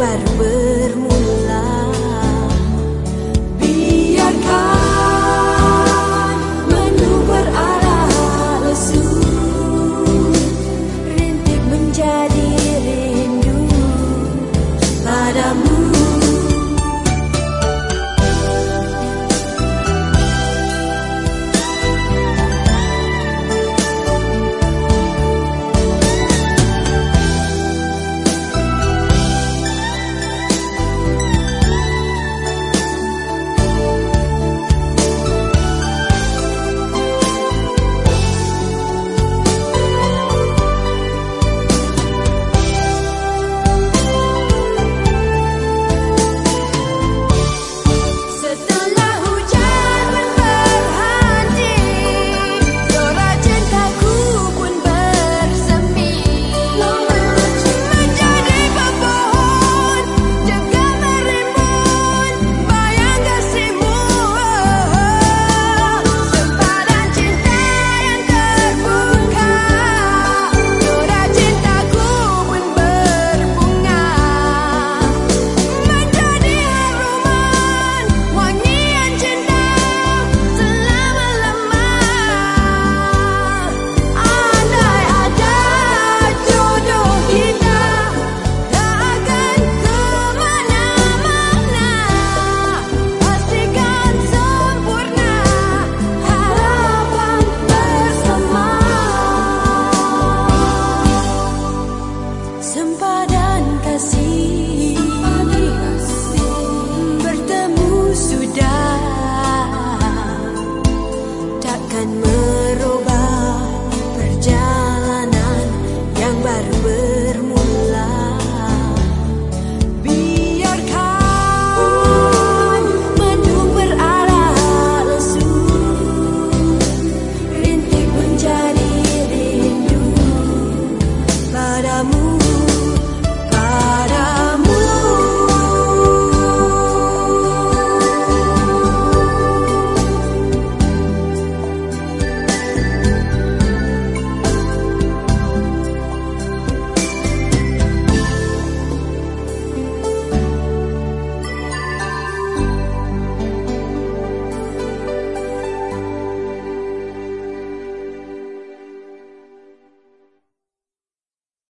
better.